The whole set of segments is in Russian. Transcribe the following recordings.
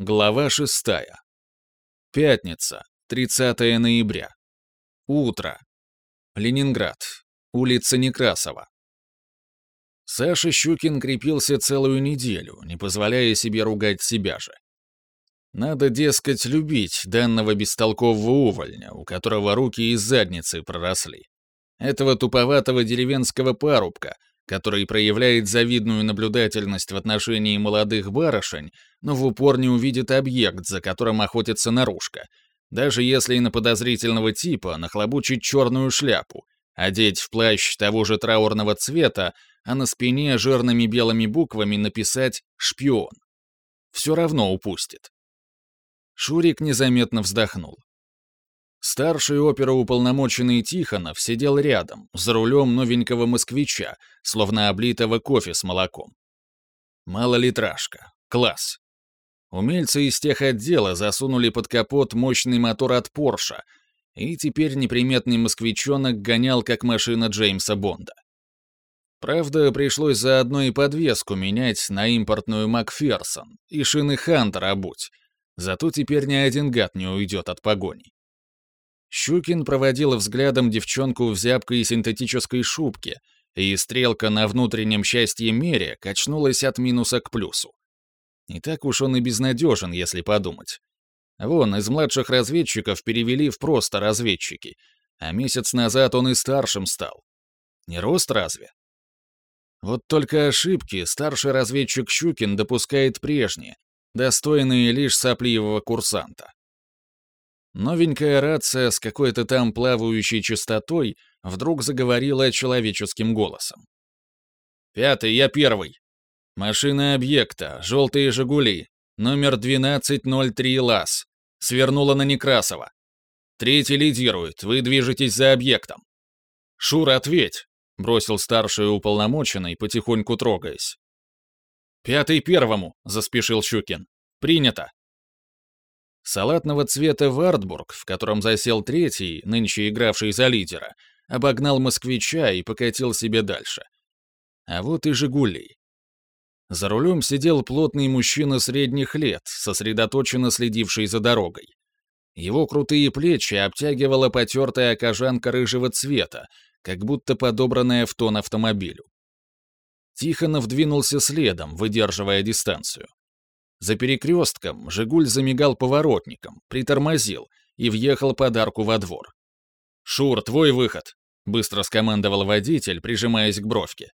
Глава шестая. Пятница, 30 ноября. Утро. Ленинград. Улица Некрасова. Саша Щукин крепился целую неделю, не позволяя себе ругать себя же. Надо, дескать, любить данного бестолкового увольня, у которого руки из задницы проросли. Этого туповатого деревенского парубка, который проявляет завидную наблюдательность в отношении молодых барышень, но в упор не увидит объект, за которым охотится наружка, даже если на подозрительного типа нахлобучить черную шляпу, одеть в плащ того же траурного цвета, а на спине жирными белыми буквами написать «шпион». Все равно упустит. Шурик незаметно вздохнул. Старший оперуполномоченный Тихонов сидел рядом, за рулем новенького москвича, словно облитого кофе с молоком. Малолитражка. Класс. Умельцы из тех отдела засунули под капот мощный мотор от Порша, и теперь неприметный москвичонок гонял как машина Джеймса Бонда. Правда, пришлось заодно и подвеску менять на импортную Макферсон и шины Хантер обуть, зато теперь ни один гад не уйдет от погони. Щукин проводил взглядом девчонку в зябкой синтетической шубке, и стрелка на внутреннем счастье мере качнулась от минуса к плюсу. Не так уж он и безнадежен, если подумать. Вон, из младших разведчиков перевели в просто разведчики, а месяц назад он и старшим стал. Не рост разве? Вот только ошибки старший разведчик Щукин допускает прежние, достойные лишь сопливого курсанта. Новенькая рация с какой-то там плавающей частотой вдруг заговорила человеческим голосом. «Пятый, я первый. Машина объекта, желтые «Жигули», номер 1203 ЛАЗ. Свернула на Некрасова. Третий лидирует, вы движетесь за объектом. «Шура, ответь!» — бросил старший уполномоченный, потихоньку трогаясь. «Пятый первому!» — заспешил Щукин. «Принято!» Салатного цвета Вартбург, в котором засел третий, нынче игравший за лидера, обогнал москвича и покатил себе дальше. А вот и «Жигулей». За рулем сидел плотный мужчина средних лет, сосредоточенно следивший за дорогой. Его крутые плечи обтягивала потертая кожанка рыжего цвета, как будто подобранная в тон автомобилю. Тихонов двинулся следом, выдерживая дистанцию. За перекрестком «Жигуль» замигал поворотником, притормозил и въехал подарку во двор. «Шур, твой выход!» — быстро скомандовал водитель, прижимаясь к бровке.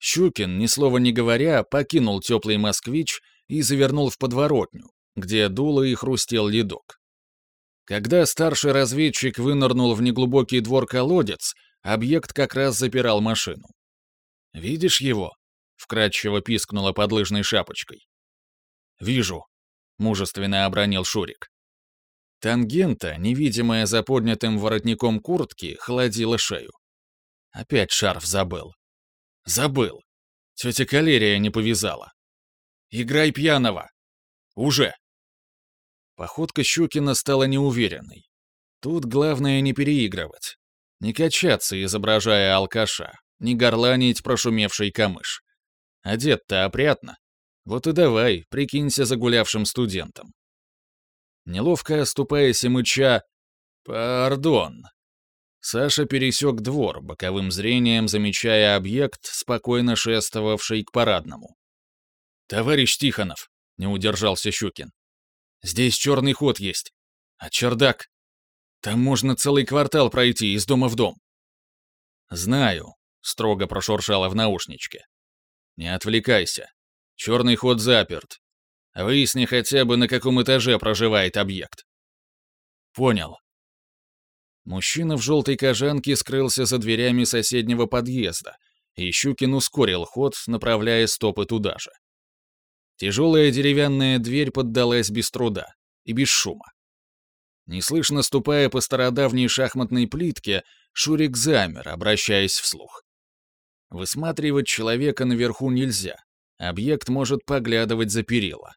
Щукин, ни слова не говоря, покинул теплый москвич и завернул в подворотню, где дуло и хрустел ледок. Когда старший разведчик вынырнул в неглубокий двор-колодец, объект как раз запирал машину. «Видишь его?» — вкратчиво пискнула под лыжной шапочкой. «Вижу», — мужественно обронил Шурик. Тангента, невидимая за поднятым воротником куртки, холодила шею. Опять шарф забыл. Забыл. Тетя Калерия не повязала. «Играй пьяного!» «Уже!» Походка Щукина стала неуверенной. Тут главное не переигрывать. Не качаться, изображая алкаша, не горланить прошумевший камыш. Одет-то опрятно. Вот и давай, прикинься загулявшим студентом. Неловко оступаясь и мыча «Пардон». Саша пересек двор, боковым зрением замечая объект, спокойно шествовавший к парадному. «Товарищ Тихонов», — не удержался Щукин, — «здесь черный ход есть. А чердак? Там можно целый квартал пройти из дома в дом». «Знаю», — строго прошуршало в наушничке. «Не отвлекайся. Черный ход заперт. Выясни хотя бы, на каком этаже проживает объект. Понял. Мужчина в желтой кожанке скрылся за дверями соседнего подъезда, и Щукин ускорил ход, направляя стопы туда же. Тяжелая деревянная дверь поддалась без труда и без шума. Неслышно ступая по стародавней шахматной плитке, Шурик замер, обращаясь вслух. Высматривать человека наверху нельзя, Объект может поглядывать за перила.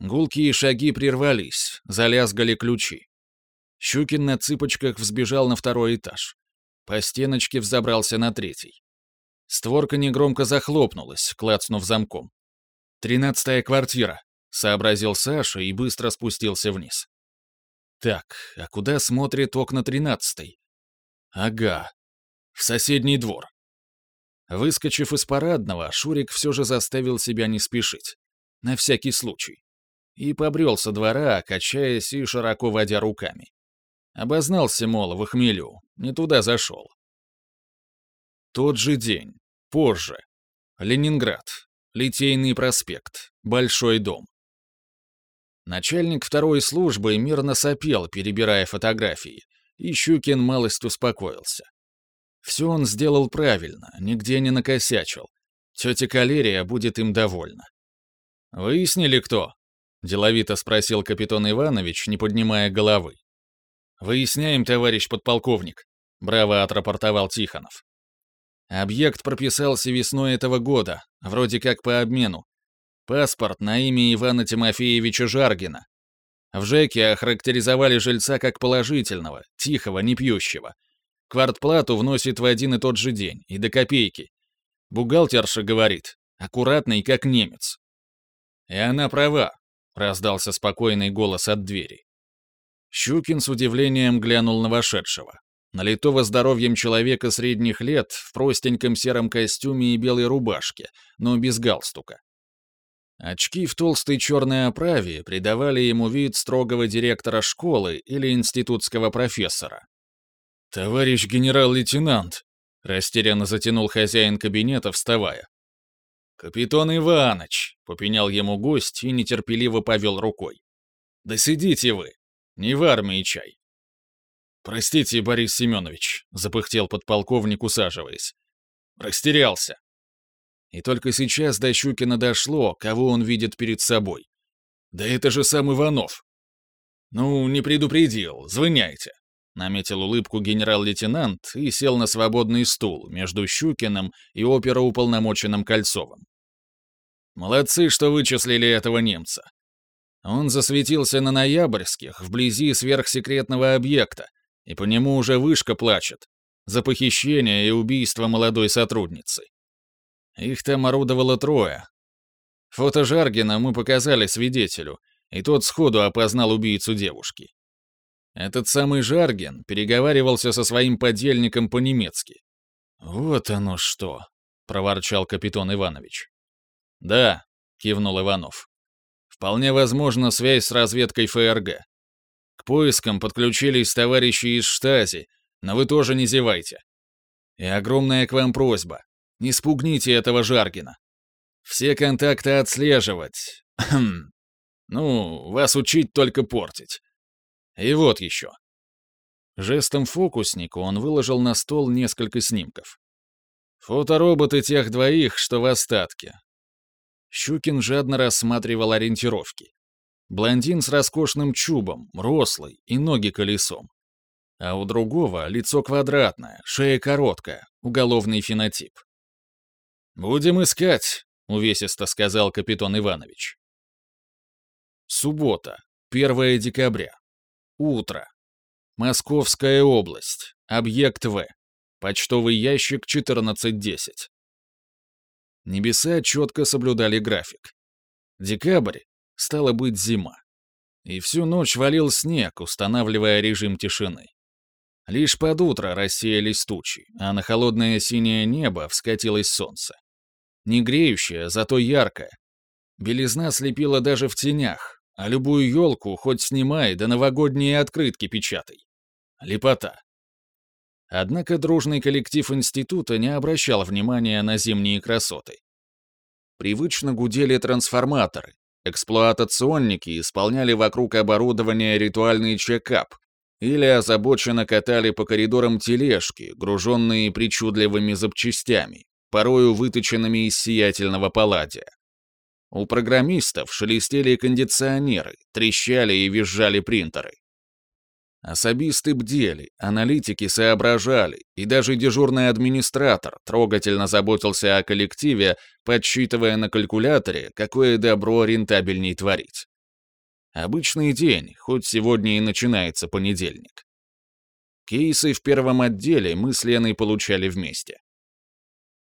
Гулкие шаги прервались, залязгали ключи. Щукин на цыпочках взбежал на второй этаж. По стеночке взобрался на третий. Створка негромко захлопнулась, клацнув замком. «Тринадцатая квартира», — сообразил Саша и быстро спустился вниз. «Так, а куда смотрит окна тринадцатой?» «Ага, в соседний двор». Выскочив из парадного, Шурик все же заставил себя не спешить. На всякий случай. И побрел со двора, качаясь и широко водя руками. Обознался, мол, в хмелю, не туда зашел. Тот же день, позже. Ленинград. Литейный проспект. Большой дом. Начальник второй службы мирно сопел, перебирая фотографии, и Щукин малость успокоился. Все он сделал правильно, нигде не накосячил. Тетя Калерия будет им довольна. «Выяснили, кто?» — деловито спросил капитан Иванович, не поднимая головы. «Выясняем, товарищ подполковник», — браво отрапортовал Тихонов. Объект прописался весной этого года, вроде как по обмену. Паспорт на имя Ивана Тимофеевича Жаргина. В ЖЭКе охарактеризовали жильца как положительного, тихого, не пьющего. Квартплату вносит в один и тот же день, и до копейки. Бухгалтерша говорит, аккуратный, как немец. И она права, раздался спокойный голос от двери. Щукин с удивлением глянул на вошедшего. Налитого здоровьем человека средних лет в простеньком сером костюме и белой рубашке, но без галстука. Очки в толстой черной оправе придавали ему вид строгого директора школы или институтского профессора. «Товарищ генерал-лейтенант», — растерянно затянул хозяин кабинета, вставая. «Капитан Иваныч», — попенял ему гость и нетерпеливо повел рукой. «Да сидите вы, не в армии чай». «Простите, Борис Семенович», — запыхтел подполковник, усаживаясь. «Растерялся». И только сейчас до Щукина дошло, кого он видит перед собой. «Да это же сам Иванов». «Ну, не предупредил, звоняйте», наметил улыбку генерал-лейтенант и сел на свободный стул между Щукиным и опероуполномоченным Кольцовым. «Молодцы, что вычислили этого немца. Он засветился на Ноябрьских, вблизи сверхсекретного объекта, и по нему уже вышка плачет. За похищение и убийство молодой сотрудницы. Их там орудовало трое. Фото Жаргина мы показали свидетелю, и тот сходу опознал убийцу девушки. Этот самый Жаргин переговаривался со своим подельником по-немецки. «Вот оно что!» — проворчал капитан Иванович. «Да», — кивнул Иванов. «Вполне возможно связь с разведкой ФРГ. К поискам подключились товарищи из Штази, но вы тоже не зевайте. И огромная к вам просьба. Не спугните этого Жаргина. Все контакты отслеживать. ну, вас учить только портить. И вот еще. Жестом фокусника он выложил на стол несколько снимков. Фотороботы тех двоих, что в остатке. Щукин жадно рассматривал ориентировки. Блондин с роскошным чубом, рослый и ноги колесом. А у другого лицо квадратное, шея короткая, уголовный фенотип. «Будем искать», — увесисто сказал капитан Иванович. Суббота, 1 декабря. Утро. Московская область. Объект В. Почтовый ящик 1410. Небеса четко соблюдали график. Декабрь, стало быть, зима. И всю ночь валил снег, устанавливая режим тишины. Лишь под утро рассеялись тучи, а на холодное синее небо вскатилось солнце. Не греющее, зато яркое. Белизна слепила даже в тенях, а любую елку хоть снимай, да новогодние открытки печатай. Лепота. Однако дружный коллектив института не обращал внимания на зимние красоты. Привычно гудели трансформаторы, эксплуатационники исполняли вокруг оборудования ритуальный чекап или озабоченно катали по коридорам тележки, груженные причудливыми запчастями, порою выточенными из сиятельного палладия. У программистов шелестели кондиционеры, трещали и визжали принтеры. Особисты бдели, аналитики соображали, и даже дежурный администратор трогательно заботился о коллективе, подсчитывая на калькуляторе, какое добро рентабельней творить. Обычный день, хоть сегодня и начинается понедельник. Кейсы в первом отделе мы с Леной получали вместе.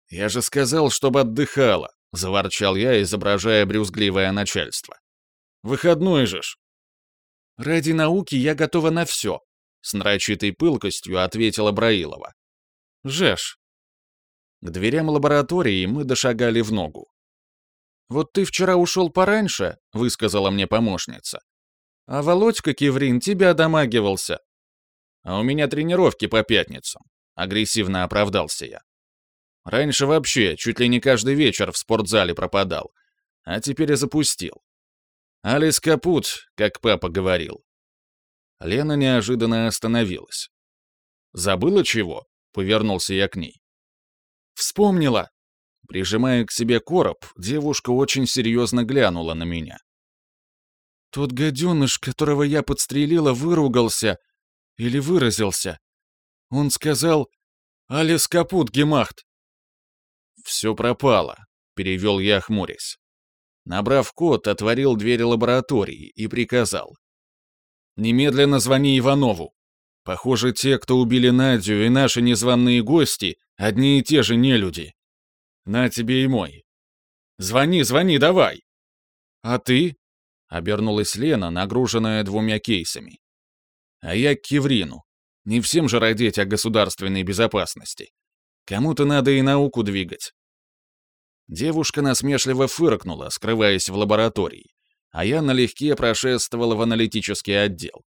«Я же сказал, чтобы отдыхала», — заворчал я, изображая брюзгливое начальство. Выходной же ж». «Ради науки я готова на все», — с нарочитой пылкостью ответила Браилова. «Жеш». К дверям лаборатории мы дошагали в ногу. «Вот ты вчера ушел пораньше», — высказала мне помощница. «А Володька Киврин тебя домагивался». «А у меня тренировки по пятницам», — агрессивно оправдался я. Раньше вообще чуть ли не каждый вечер в спортзале пропадал, а теперь и запустил. Алис капут, как папа говорил. Лена неожиданно остановилась. «Забыла чего?» — повернулся я к ней. «Вспомнила!» Прижимая к себе короб, девушка очень серьезно глянула на меня. «Тот гаденыш, которого я подстрелила, выругался. Или выразился. Он сказал «Алис капут, Гемахт». «Все пропало», — перевел я, хмурясь. Набрав код, отворил дверь лаборатории и приказал. «Немедленно звони Иванову. Похоже, те, кто убили Надю и наши незваные гости, одни и те же нелюди. На тебе и мой. Звони, звони, давай!» «А ты?» — обернулась Лена, нагруженная двумя кейсами. «А я к Киврину. Не всем же родить о государственной безопасности. Кому-то надо и науку двигать. Девушка насмешливо фыркнула, скрываясь в лаборатории, а я налегке прошествовал в аналитический отдел.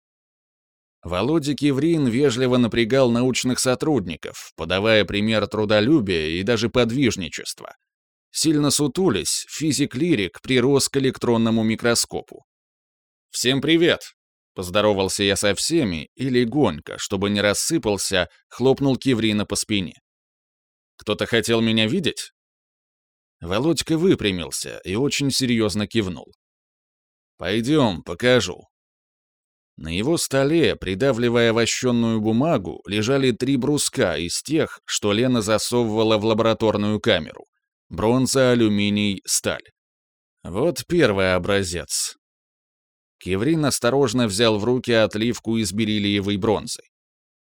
Володя Киврин вежливо напрягал научных сотрудников, подавая пример трудолюбия и даже подвижничества. Сильно сутулись, физик-лирик прирос к электронному микроскопу. «Всем привет!» — поздоровался я со всеми и легонько, чтобы не рассыпался, хлопнул Киврина по спине. «Кто-то хотел меня видеть?» Володька выпрямился и очень серьезно кивнул. «Пойдем, покажу». На его столе, придавливая вощенную бумагу, лежали три бруска из тех, что Лена засовывала в лабораторную камеру. Бронза, алюминий, сталь. Вот первый образец. Кеврин осторожно взял в руки отливку из бериллиевой бронзы.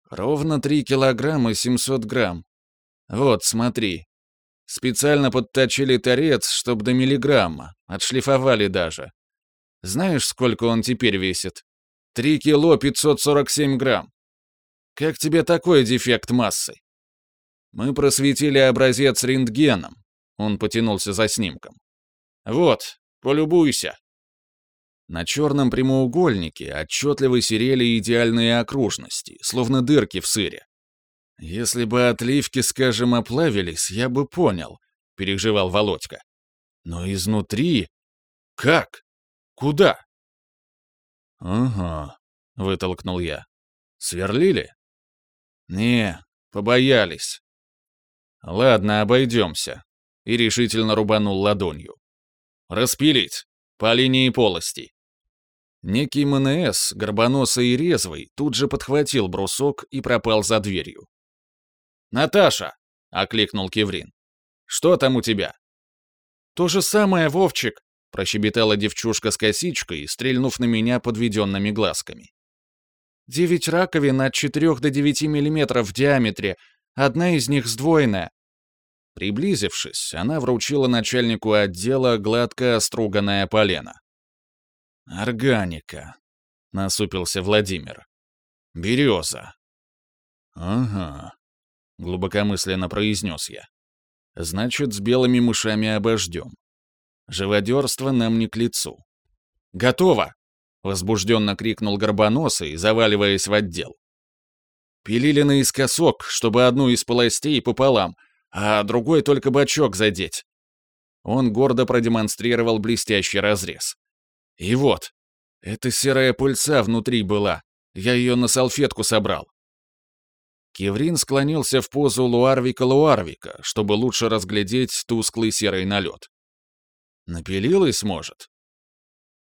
Ровно 3 килограмма 700 грамм. Вот, смотри, Специально подточили торец, чтоб до миллиграмма. Отшлифовали даже. Знаешь, сколько он теперь весит? Три кило 547 грамм. Как тебе такой дефект массы? Мы просветили образец рентгеном. Он потянулся за снимком. Вот, полюбуйся. На черном прямоугольнике отчетливо серели идеальные окружности, словно дырки в сыре. «Если бы отливки, скажем, оплавились, я бы понял», — переживал Володька. «Но изнутри... Как? Куда?» «Ага», — вытолкнул я. «Сверлили?» «Не, побоялись». «Ладно, обойдемся», — и решительно рубанул ладонью. «Распилить! По линии полости!» Некий МНС, горбоносый и резвый, тут же подхватил брусок и пропал за дверью. «Наташа!» — окликнул Кеврин. «Что там у тебя?» «То же самое, Вовчик!» — прощебетала девчушка с косичкой, стрельнув на меня подведенными глазками. «Девять раковин от 4 до 9 миллиметров в диаметре, одна из них сдвоенная». Приблизившись, она вручила начальнику отдела гладко оструганное полено. «Органика», — насупился Владимир. «Береза». «Ага», глубокомысленно произнес я. Значит, с белыми мышами обождем. Живодерство нам не к лицу. Готово! Возбужденно крикнул Горбоносый, заваливаясь в отдел. Пилили наискосок, чтобы одну из полостей пополам, а другой только бочок задеть. Он гордо продемонстрировал блестящий разрез. И вот, эта серая пыльца внутри была. Я ее на салфетку собрал. Кеврин склонился в позу Луарвика-Луарвика, чтобы лучше разглядеть тусклый серый налет. Напилилась, может?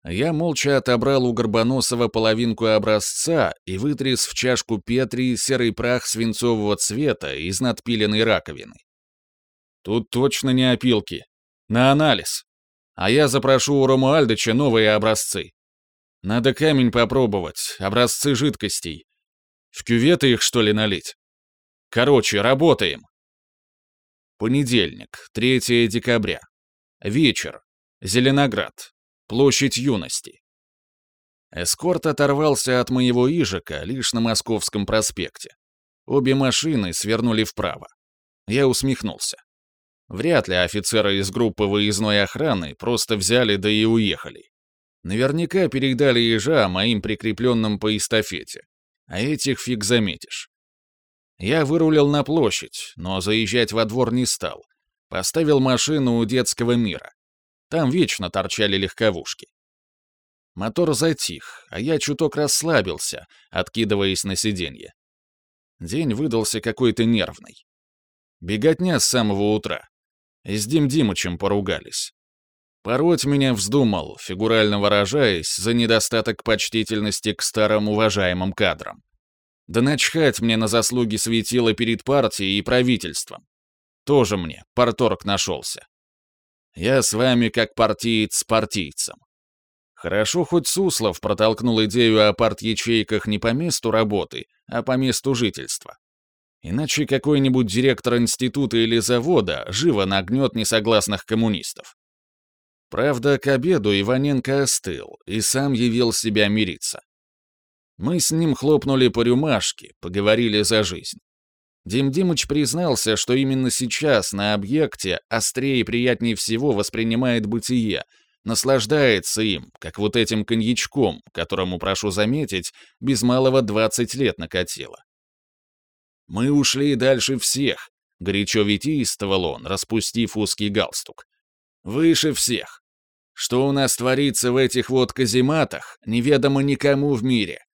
Я молча отобрал у Горбоносова половинку образца и вытряс в чашку Петри серый прах свинцового цвета из надпиленной раковины. Тут точно не опилки. На анализ. А я запрошу у Ромуальдыча новые образцы. Надо камень попробовать, образцы жидкостей. В кюветы их, что ли, налить? Короче, работаем. Понедельник, 3 декабря. Вечер. Зеленоград. Площадь юности. Эскорт оторвался от моего Ижика лишь на Московском проспекте. Обе машины свернули вправо. Я усмехнулся. Вряд ли офицеры из группы выездной охраны просто взяли да и уехали. Наверняка передали ежа моим прикрепленным по эстафете. А этих фиг заметишь. Я вырулил на площадь, но заезжать во двор не стал. Поставил машину у детского мира. Там вечно торчали легковушки. Мотор затих, а я чуток расслабился, откидываясь на сиденье. День выдался какой-то нервный. Беготня с самого утра. И с Дим Димычем поругались. Пороть меня вздумал, фигурально выражаясь, за недостаток почтительности к старым уважаемым кадрам. Да начхать мне на заслуги светила перед партией и правительством. Тоже мне, порторг нашелся. Я с вами как партиец с партийцем. Хорошо, хоть Суслов протолкнул идею о парт-ячейках не по месту работы, а по месту жительства. Иначе какой-нибудь директор института или завода живо нагнет несогласных коммунистов. Правда, к обеду Иваненко остыл и сам явил себя мириться. Мы с ним хлопнули по рюмашке, поговорили за жизнь. Дим Димыч признался, что именно сейчас на объекте острее и приятнее всего воспринимает бытие, наслаждается им, как вот этим коньячком, которому, прошу заметить, без малого 20 лет накатило. «Мы ушли дальше всех», — горячо витийствовал он, распустив узкий галстук. «Выше всех. Что у нас творится в этих вот казематах, неведомо никому в мире.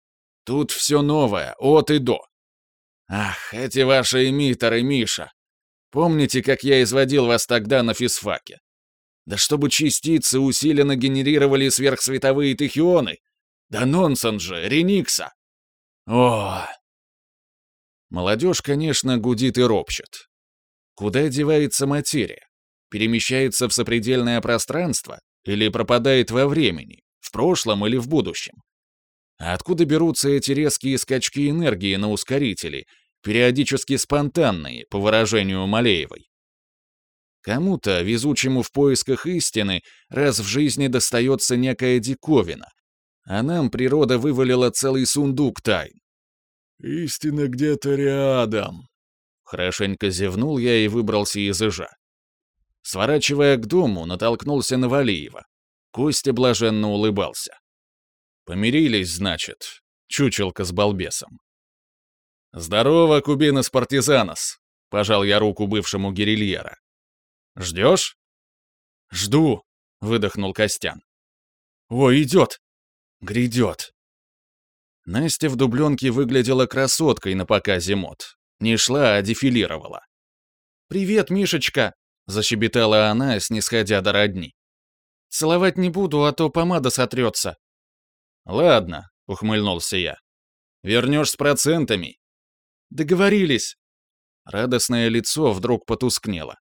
Тут все новое, от и до. Ах, эти ваши эмиттеры, Миша. Помните, как я изводил вас тогда на физфаке? Да чтобы частицы усиленно генерировали сверхсветовые тахионы? Да нонсенс же, Реникса! О! Молодежь, конечно, гудит и ропщет. Куда девается материя? Перемещается в сопредельное пространство или пропадает во времени, в прошлом или в будущем? А откуда берутся эти резкие скачки энергии на ускорители, периодически спонтанные, по выражению Малеевой? Кому-то, везучему в поисках истины, раз в жизни достается некая диковина, а нам природа вывалила целый сундук тайн. «Истина где-то рядом», — хорошенько зевнул я и выбрался из ижа. Сворачивая к дому, натолкнулся на Валиева. Костя блаженно улыбался. Помирились, значит, чучелка с балбесом. «Здорово, Кубинос Партизанос!» — пожал я руку бывшему гирильера. «Ждешь?» «Жду», — выдохнул Костян. «О, идет! Грядет!» Настя в дубленке выглядела красоткой на показе мод. Не шла, а дефилировала. «Привет, Мишечка!» — защебетала она, снисходя до родни. «Целовать не буду, а то помада сотрется». «Ладно», — ухмыльнулся я. «Вернешь с процентами». «Договорились». Радостное лицо вдруг потускнело.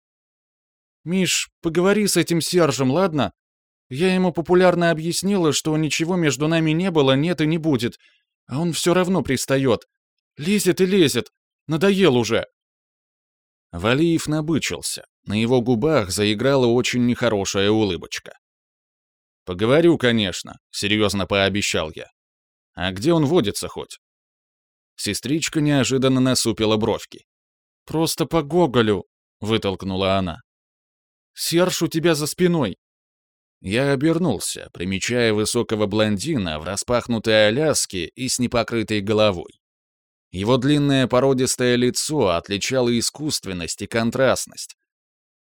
«Миш, поговори с этим Сержем, ладно? Я ему популярно объяснила, что ничего между нами не было, нет и не будет, а он все равно пристает. Лезет и лезет. Надоел уже». Валиев набычился. На его губах заиграла очень нехорошая улыбочка. «Поговорю, конечно», — серьезно пообещал я. «А где он водится хоть?» Сестричка неожиданно насупила бровки. «Просто по Гоголю», — вытолкнула она. «Серж у тебя за спиной». Я обернулся, примечая высокого блондина в распахнутой Аляске и с непокрытой головой. Его длинное породистое лицо отличало искусственность и контрастность.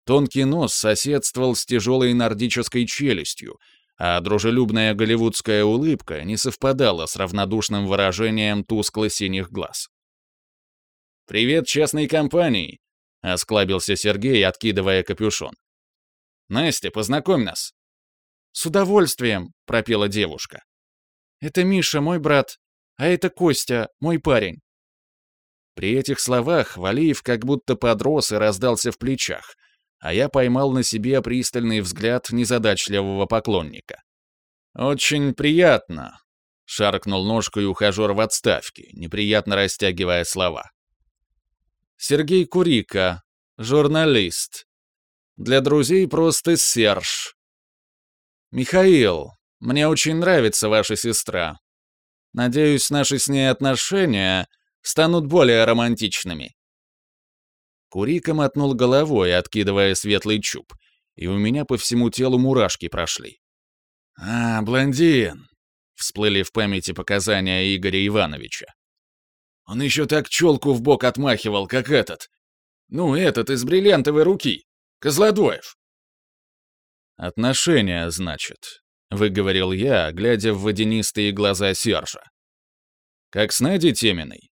Тонкий нос соседствовал с тяжелой нордической челюстью, а дружелюбная голливудская улыбка не совпадала с равнодушным выражением тускло-синих глаз. «Привет частной компании!» — осклабился Сергей, откидывая капюшон. «Настя, познакомь нас!» «С удовольствием!» — пропела девушка. «Это Миша, мой брат, а это Костя, мой парень». При этих словах Валиев как будто подрос и раздался в плечах — а я поймал на себе пристальный взгляд незадачливого поклонника. «Очень приятно», — шаркнул ножкой ухажер в отставке, неприятно растягивая слова. «Сергей Курика, журналист. Для друзей просто Серж. Михаил, мне очень нравится ваша сестра. Надеюсь, наши с ней отношения станут более романтичными». Курика мотнул головой, откидывая светлый чуб, и у меня по всему телу мурашки прошли. «А, блондин!» — всплыли в памяти показания Игоря Ивановича. «Он еще так челку в бок отмахивал, как этот. Ну, этот из бриллиантовой руки. Козлодоев». «Отношения, значит», — выговорил я, глядя в водянистые глаза Сержа. «Как с Надей Теминой?»